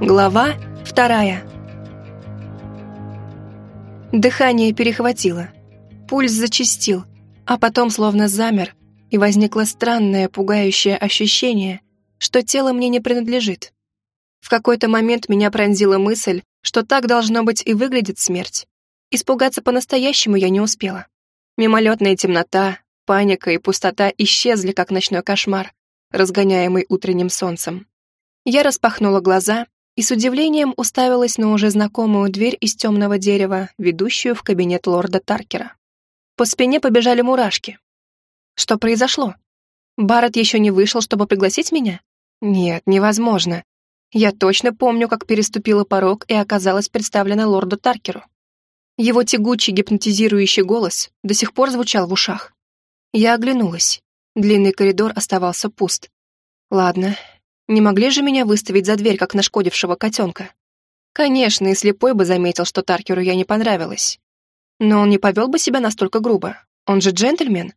Глава вторая. Дыхание перехватило. Пульс зачастил, а потом словно замер, и возникло странное, пугающее ощущение, что тело мне не принадлежит. В какой-то момент меня пронзила мысль, что так должно быть и выглядит смерть. Испугаться по-настоящему я не успела. Мимолетная темнота, паника и пустота исчезли, как ночной кошмар, разгоняемый утренним солнцем. Я распахнула глаза и с удивлением уставилась на уже знакомую дверь из темного дерева, ведущую в кабинет лорда Таркера. По спине побежали мурашки. Что произошло? Барретт еще не вышел, чтобы пригласить меня? Нет, невозможно. Я точно помню, как переступила порог и оказалась представлена лорду Таркеру. Его тягучий гипнотизирующий голос до сих пор звучал в ушах. Я оглянулась. Длинный коридор оставался пуст. Ладно, не могли же меня выставить за дверь, как нашкодившего котенка? Конечно, и слепой бы заметил, что Таркеру я не понравилась. Но он не повел бы себя настолько грубо. Он же джентльмен.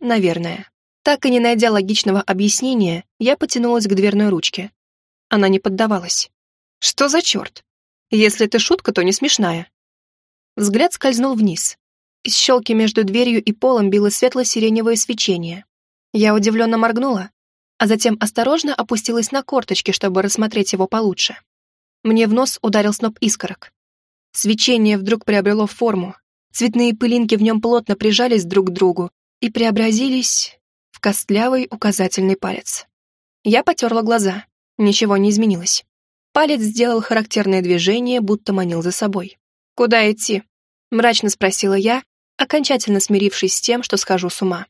Наверное. Так и не найдя логичного объяснения, я потянулась к дверной ручке. Она не поддавалась. Что за черт? Если это шутка, то не смешная. Взгляд скользнул вниз. Из щелки между дверью и полом било светло-сиреневое свечение. Я удивленно моргнула, а затем осторожно опустилась на корточки, чтобы рассмотреть его получше. Мне в нос ударил сноп искорок. Свечение вдруг приобрело форму, цветные пылинки в нем плотно прижались друг к другу и преобразились в костлявый указательный палец. Я потерла глаза, ничего не изменилось. Палец сделал характерное движение, будто манил за собой. «Куда идти?» — мрачно спросила я, окончательно смирившись с тем, что схожу с ума.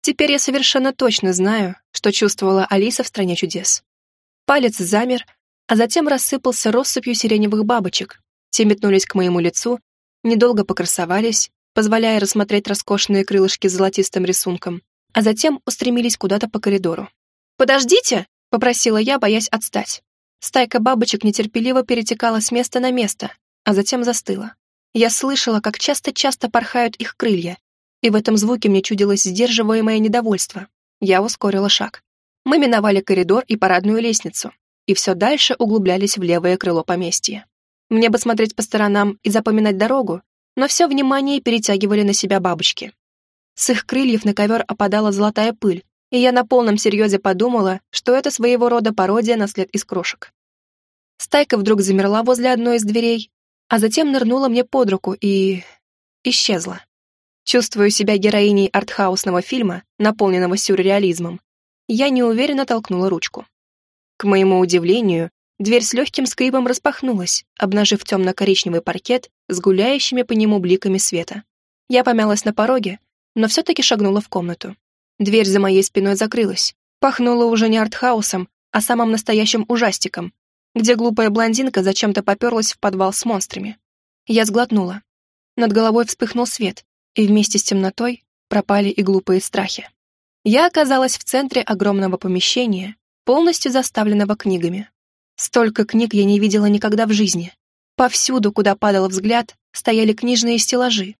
Теперь я совершенно точно знаю, что чувствовала Алиса в «Стране чудес». Палец замер, а затем рассыпался россыпью сиреневых бабочек. Те метнулись к моему лицу, недолго покрасовались, позволяя рассмотреть роскошные крылышки с золотистым рисунком, а затем устремились куда-то по коридору. «Подождите!» — попросила я, боясь отстать. Стайка бабочек нетерпеливо перетекала с места на место, а затем застыла. Я слышала, как часто-часто порхают их крылья, и в этом звуке мне чудилось сдерживаемое недовольство. Я ускорила шаг. Мы миновали коридор и парадную лестницу, и все дальше углублялись в левое крыло поместья. Мне бы смотреть по сторонам и запоминать дорогу, но все внимание перетягивали на себя бабочки. С их крыльев на ковер опадала золотая пыль, и я на полном серьезе подумала, что это своего рода пародия на след из крошек. Стайка вдруг замерла возле одной из дверей, а затем нырнула мне под руку и... исчезла. Чувствую себя героиней артхаусного фильма, наполненного сюрреализмом. Я неуверенно толкнула ручку. К моему удивлению, дверь с легким скрипом распахнулась, обнажив темно-коричневый паркет с гуляющими по нему бликами света. Я помялась на пороге, но все-таки шагнула в комнату. Дверь за моей спиной закрылась. Пахнула уже не артхаусом, а самым настоящим ужастиком, где глупая блондинка зачем-то поперлась в подвал с монстрами. Я сглотнула. Над головой вспыхнул свет, и вместе с темнотой пропали и глупые страхи. Я оказалась в центре огромного помещения, полностью заставленного книгами. Столько книг я не видела никогда в жизни. Повсюду, куда падал взгляд, стояли книжные стеллажи.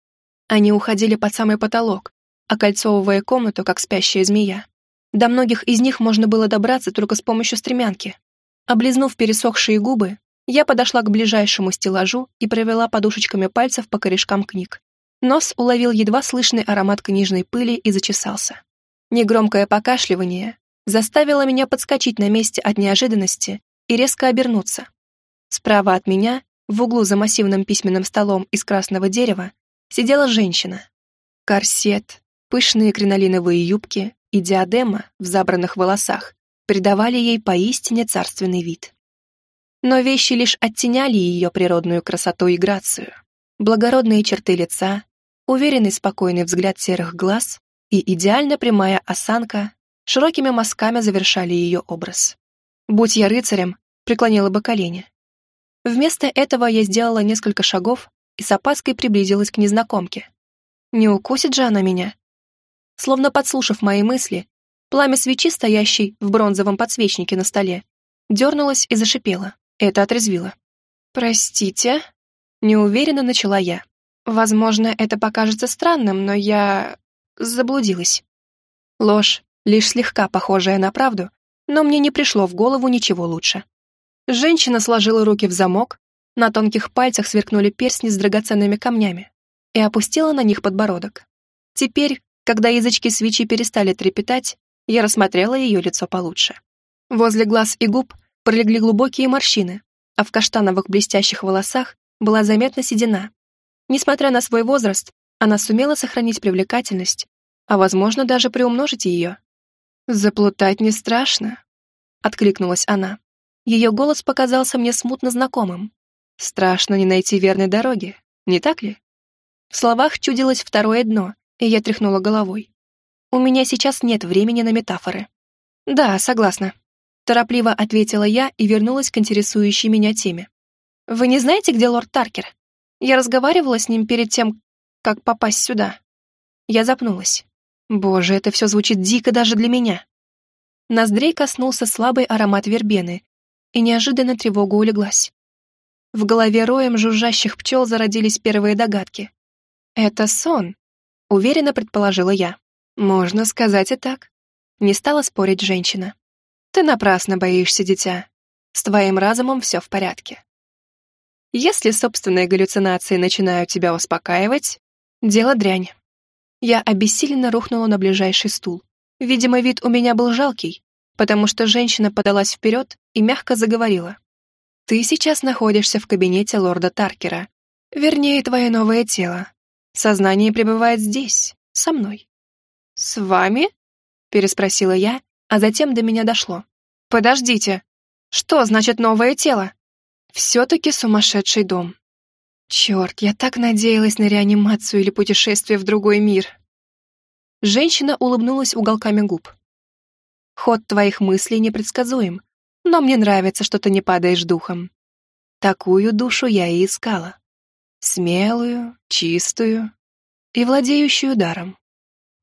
Они уходили под самый потолок, окольцовывая комнату, как спящая змея. До многих из них можно было добраться только с помощью стремянки. Облизнув пересохшие губы, я подошла к ближайшему стеллажу и провела подушечками пальцев по корешкам книг. Нос уловил едва слышный аромат книжной пыли и зачесался. Негромкое покашливание заставило меня подскочить на месте от неожиданности и резко обернуться. Справа от меня, в углу за массивным письменным столом из красного дерева, сидела женщина. Корсет, пышные кринолиновые юбки и диадема в забранных волосах придавали ей поистине царственный вид. Но вещи лишь оттеняли ее природную красоту и грацию. Благородные черты лица, уверенный спокойный взгляд серых глаз и идеально прямая осанка широкими мазками завершали ее образ. Будь я рыцарем, преклонила бы колени. Вместо этого я сделала несколько шагов и с опаской приблизилась к незнакомке. Не укусит же она меня? Словно подслушав мои мысли, пламя свечи, стоящей в бронзовом подсвечнике на столе, дернулось и зашипело. Это отрезвило. «Простите?» Неуверенно начала я. Возможно, это покажется странным, но я... заблудилась. Ложь, лишь слегка похожая на правду, но мне не пришло в голову ничего лучше. Женщина сложила руки в замок, на тонких пальцах сверкнули перстни с драгоценными камнями и опустила на них подбородок. Теперь, когда язычки свечи перестали трепетать, я рассмотрела ее лицо получше. Возле глаз и губ пролегли глубокие морщины, а в каштановых блестящих волосах была заметна седина. Несмотря на свой возраст, она сумела сохранить привлекательность, а, возможно, даже приумножить ее. «Заплутать не страшно», — откликнулась она. Ее голос показался мне смутно знакомым. «Страшно не найти верной дороги, не так ли?» В словах чудилось второе дно, и я тряхнула головой. «У меня сейчас нет времени на метафоры». «Да, согласна», — торопливо ответила я и вернулась к интересующей меня теме. «Вы не знаете, где лорд Таркер? Я разговаривала с ним перед тем, как попасть сюда». Я запнулась. Боже, это все звучит дико даже для меня. Ноздрей коснулся слабый аромат вербены, и неожиданно тревога улеглась. В голове роем жужжащих пчел зародились первые догадки. «Это сон», — уверенно предположила я. «Можно сказать и так». Не стала спорить женщина. «Ты напрасно боишься, дитя. С твоим разумом все в порядке. Если собственные галлюцинации начинают тебя успокаивать, дело дрянь. Я обессиленно рухнула на ближайший стул. Видимо, вид у меня был жалкий, потому что женщина подалась вперед и мягко заговорила. «Ты сейчас находишься в кабинете лорда Таркера. Вернее, твое новое тело. Сознание пребывает здесь, со мной». «С вами?» — переспросила я, а затем до меня дошло. «Подождите. Что значит новое тело?» «Все-таки сумасшедший дом. Черт, я так надеялась на реанимацию или путешествие в другой мир. Женщина улыбнулась уголками губ. Ход твоих мыслей непредсказуем, но мне нравится, что ты не падаешь духом. Такую душу я и искала. Смелую, чистую и владеющую даром.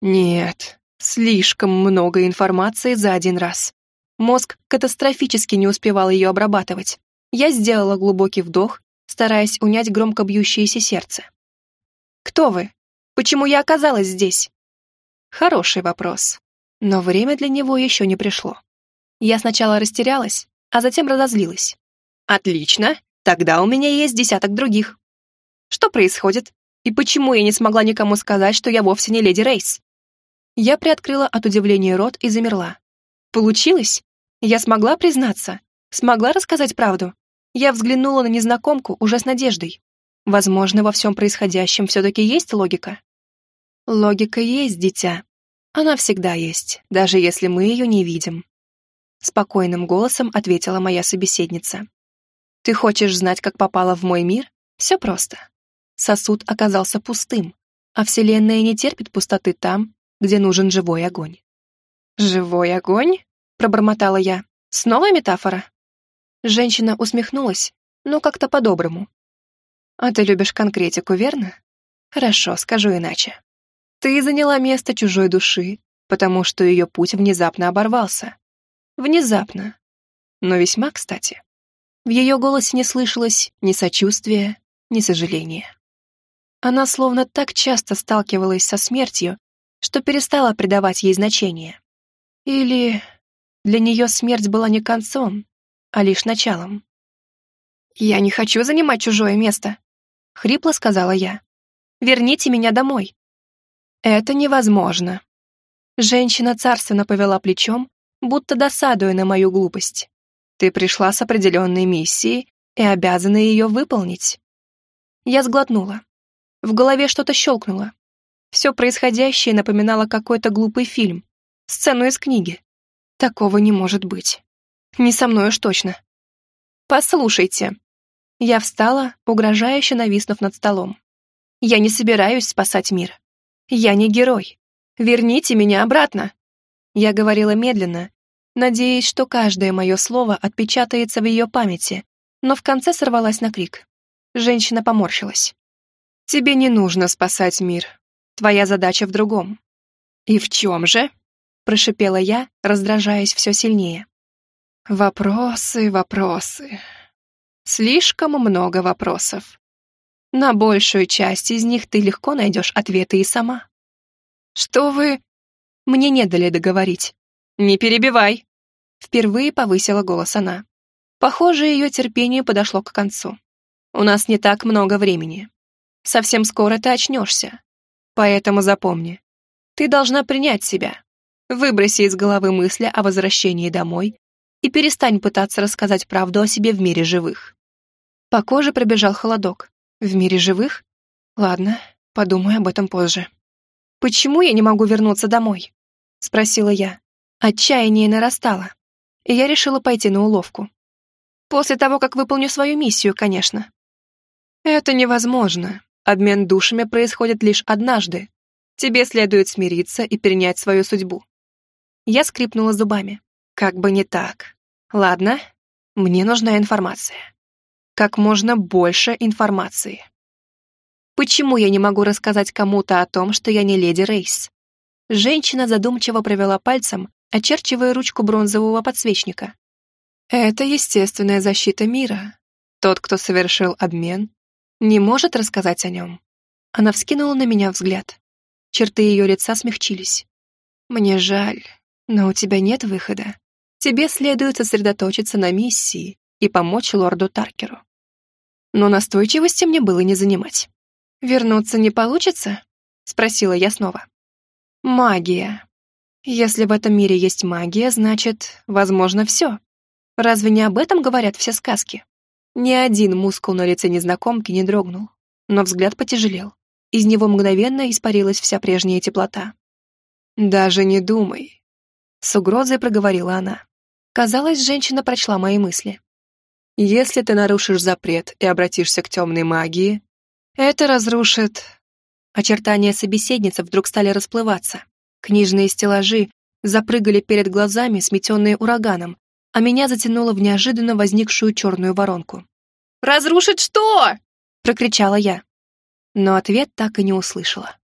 Нет, слишком много информации за один раз. Мозг катастрофически не успевал ее обрабатывать. Я сделала глубокий вдох стараясь унять громко бьющееся сердце. «Кто вы? Почему я оказалась здесь?» Хороший вопрос, но время для него еще не пришло. Я сначала растерялась, а затем разозлилась. «Отлично, тогда у меня есть десяток других. Что происходит? И почему я не смогла никому сказать, что я вовсе не леди Рейс?» Я приоткрыла от удивления рот и замерла. «Получилось? Я смогла признаться? Смогла рассказать правду?» Я взглянула на незнакомку уже с надеждой. Возможно, во всем происходящем все-таки есть логика. Логика есть, дитя. Она всегда есть, даже если мы ее не видим. Спокойным голосом ответила моя собеседница. Ты хочешь знать, как попала в мой мир? Все просто. Сосуд оказался пустым, а Вселенная не терпит пустоты там, где нужен живой огонь. «Живой огонь?» — пробормотала я. «Снова метафора?» Женщина усмехнулась, но как-то по-доброму. «А ты любишь конкретику, верно? Хорошо, скажу иначе. Ты заняла место чужой души, потому что ее путь внезапно оборвался. Внезапно. Но весьма кстати. В ее голосе не слышалось ни сочувствия, ни сожаления. Она словно так часто сталкивалась со смертью, что перестала придавать ей значение. Или для нее смерть была не концом, а лишь началом. «Я не хочу занимать чужое место», — хрипло сказала я. «Верните меня домой». «Это невозможно». Женщина царственно повела плечом, будто досадуя на мою глупость. «Ты пришла с определенной миссией и обязана ее выполнить». Я сглотнула. В голове что-то щелкнуло. Все происходящее напоминало какой-то глупый фильм, сцену из книги. Такого не может быть. Не со мной уж точно. Послушайте. Я встала, угрожающе нависнув над столом. Я не собираюсь спасать мир. Я не герой. Верните меня обратно. Я говорила медленно, надеясь, что каждое мое слово отпечатается в ее памяти, но в конце сорвалась на крик. Женщина поморщилась. «Тебе не нужно спасать мир. Твоя задача в другом». «И в чем же?» — прошипела я, раздражаясь все сильнее. Вопросы, вопросы. Слишком много вопросов. На большую часть из них ты легко найдешь ответы и сама. Что вы... Мне не дали договорить. Не перебивай. Впервые повысила голос она. Похоже, ее терпение подошло к концу. У нас не так много времени. Совсем скоро ты очнешься. Поэтому запомни, ты должна принять себя. Выброси из головы мысли о возвращении домой и перестань пытаться рассказать правду о себе в мире живых. По коже пробежал холодок. В мире живых? Ладно, подумаю об этом позже. «Почему я не могу вернуться домой?» — спросила я. Отчаяние нарастало, и я решила пойти на уловку. После того, как выполню свою миссию, конечно. Это невозможно. Обмен душами происходит лишь однажды. Тебе следует смириться и принять свою судьбу. Я скрипнула зубами. Как бы не так. Ладно, мне нужна информация. Как можно больше информации. Почему я не могу рассказать кому-то о том, что я не леди Рейс? Женщина задумчиво провела пальцем, очерчивая ручку бронзового подсвечника. Это естественная защита мира. Тот, кто совершил обмен, не может рассказать о нем. Она вскинула на меня взгляд. Черты ее лица смягчились. Мне жаль, но у тебя нет выхода. Тебе следует сосредоточиться на миссии и помочь лорду Таркеру. Но настойчивости мне было не занимать. «Вернуться не получится?» — спросила я снова. «Магия. Если в этом мире есть магия, значит, возможно, все. Разве не об этом говорят все сказки?» Ни один мускул на лице незнакомки не дрогнул, но взгляд потяжелел. Из него мгновенно испарилась вся прежняя теплота. «Даже не думай», — с угрозой проговорила она. Казалось, женщина прочла мои мысли. «Если ты нарушишь запрет и обратишься к темной магии, это разрушит...» Очертания собеседницы вдруг стали расплываться. Книжные стеллажи запрыгали перед глазами, сметенные ураганом, а меня затянуло в неожиданно возникшую черную воронку. «Разрушит что?» — прокричала я. Но ответ так и не услышала.